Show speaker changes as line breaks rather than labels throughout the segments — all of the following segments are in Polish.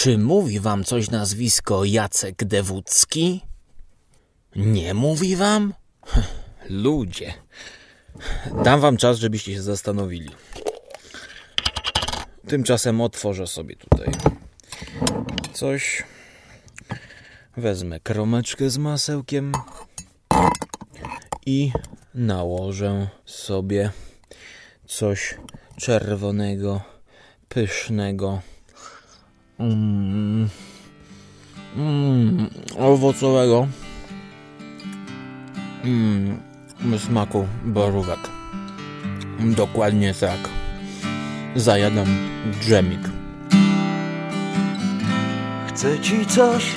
Czy mówi wam coś nazwisko Jacek Dewódzki? Nie mówi wam? Ludzie. Dam wam czas, żebyście się zastanowili. Tymczasem otworzę sobie tutaj coś. Wezmę kromeczkę z masełkiem i nałożę sobie coś czerwonego, pysznego, mm, mm, owocowego mm, smaku borówek. Dokładnie tak. Zajadam dżemik.
Chcę ci coś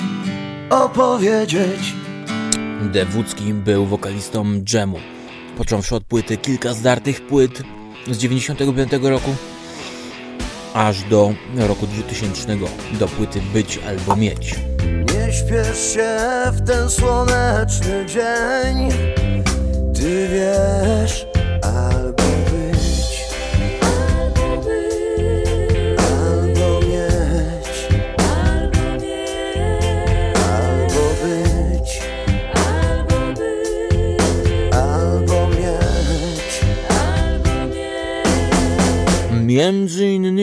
opowiedzieć.
Dewódzki był wokalistą dżemu. Począwszy od płyty kilka zdartych płyt z 95 roku, aż do roku 2000, do płyty Być albo Mieć.
Nie śpiesz się w ten słoneczny dzień. Ty wiesz, albo być,
Albo być,
albo mieć,
albo nie,
albo być,
albo być,
albo mieć.
albo nie.
Między innymi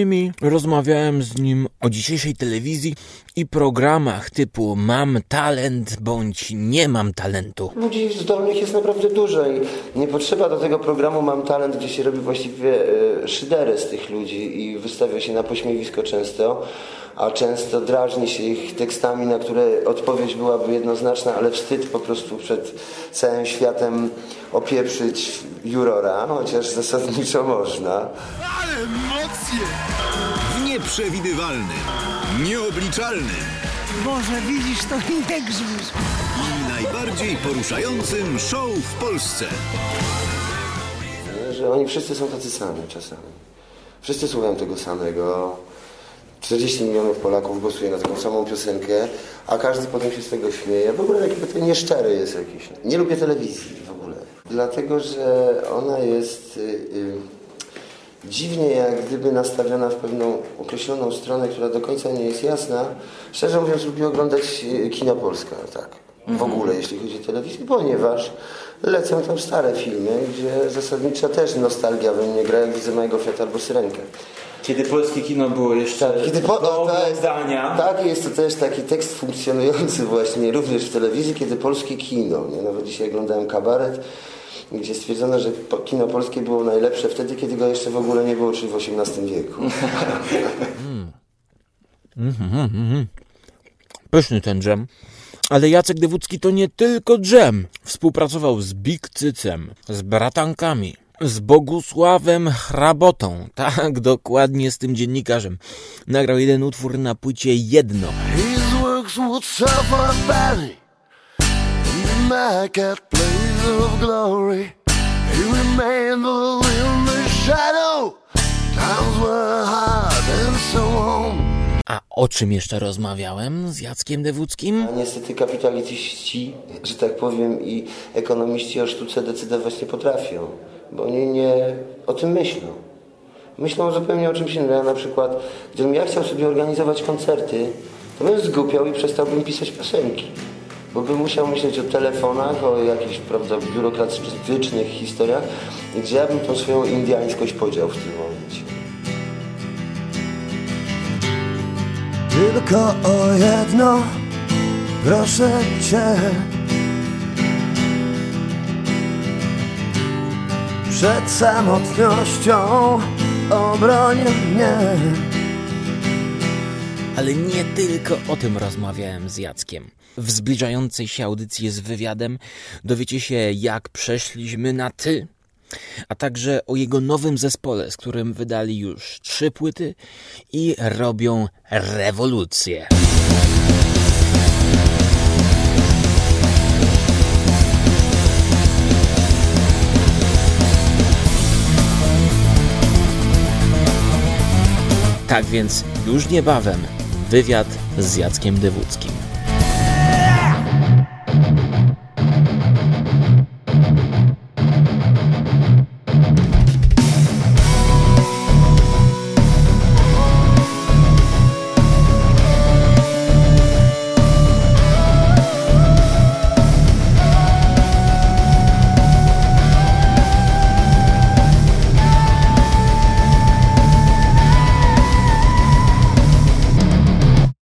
rozmawiałem z nim o dzisiejszej telewizji i programach typu Mam talent bądź nie mam talentu.
Ludzi zdolnych jest naprawdę dużo i nie potrzeba do tego programu Mam Talent, gdzie się robi właściwie e, szyderę z tych ludzi i wystawia się na pośmiewisko często, a często drażni się ich tekstami, na które odpowiedź byłaby jednoznaczna, ale wstyd po prostu przed całym światem opieprzyć jurora, chociaż zasadniczo można.
Ale emocje! W nieprzewidywalnym, nieobliczalnym
Boże, widzisz to i nie grzmisz.
i najbardziej poruszającym show w Polsce.
Że oni wszyscy są tacy sami czasami. Wszyscy słuchają tego samego. 40 milionów Polaków głosuje na taką samą piosenkę, a każdy potem się z tego śmieje. W ogóle taki to nieszczery jest jakiś. Nie lubię telewizji w ogóle. Dlatego, że ona jest y, y, dziwnie jak gdyby nastawiona w pewną określoną stronę, która do końca nie jest jasna. Szczerze mówiąc lubię oglądać y, kino Polska, tak. W ogóle, jeśli chodzi o telewizję, ponieważ lecą tam stare filmy, gdzie zasadnicza też nostalgia we mnie gra, jak widzę mojego Fiata albo Syrenkę.
Kiedy polskie kino było jeszcze
Kiedy po,
do
tak,
oglądania.
tak, jest to też taki tekst funkcjonujący właśnie również w telewizji, kiedy polskie kino, nie? nawet dzisiaj oglądałem kabaret, gdzie stwierdzono, że kino polskie było najlepsze wtedy, kiedy go jeszcze w ogóle nie było, czyli w XVIII wieku.
Pyszny ten dżem. Ale Jacek Dewódzki to nie tylko dżem. Współpracował z Big Cycem, z Bratankami, z Bogusławem Hrabotą. Tak, dokładnie z tym dziennikarzem. Nagrał jeden utwór na płycie Jedno.
His works would suffer badly marketplace of glory. He remained in the shadow. Times were hard and so on.
A o czym jeszcze rozmawiałem z Jackiem Dewódzkim?
A niestety kapitaliści, że tak powiem, i ekonomiści o sztuce decydować nie potrafią, bo oni nie o tym myślą. Myślą zupełnie o czymś innym. Ja na przykład, gdybym ja chciał sobie organizować koncerty, to bym zgłupiał i przestałbym pisać piosenki. Bo bym musiał myśleć o telefonach, o jakichś prawda, biurokratycznych historiach, gdzie ja bym tą swoją indiańskość podział w tym momencie.
Tylko o jedno, proszę cię. Przed samotnością obroń mnie.
Ale nie tylko o tym rozmawiałem z Jackiem. W zbliżającej się audycji z wywiadem dowiecie się, jak przeszliśmy na ty, a także o jego nowym zespole, z którym wydali już trzy płyty i robią rewolucję. Tak więc już niebawem wywiad z Jackiem Dewódzkim.